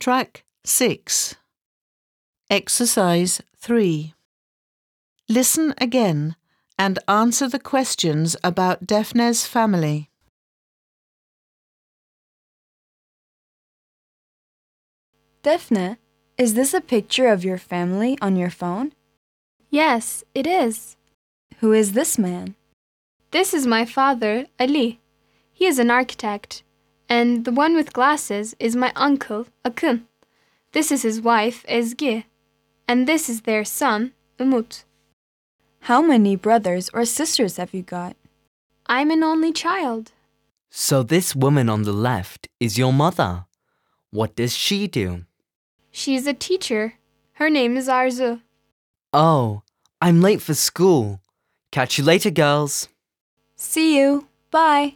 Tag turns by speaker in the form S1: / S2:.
S1: Track 6. Exercise 3. Listen again and answer the questions about Daphne's family.
S2: Daphne, is this a picture of your family on your phone?
S3: Yes, it is.
S2: Who is this man?
S3: This is my father, Ali. He is an architect. And the one with glasses is my uncle, Akın. This is his wife, Ezgi. And this is their son, Umut.
S2: How many brothers or sisters have you got?
S3: I'm an only child.
S4: So this woman on the left is your mother. What does she do?
S3: She's a teacher. Her name is Arzu.
S4: Oh, I'm late for school. Catch you later, girls.
S2: See you. Bye.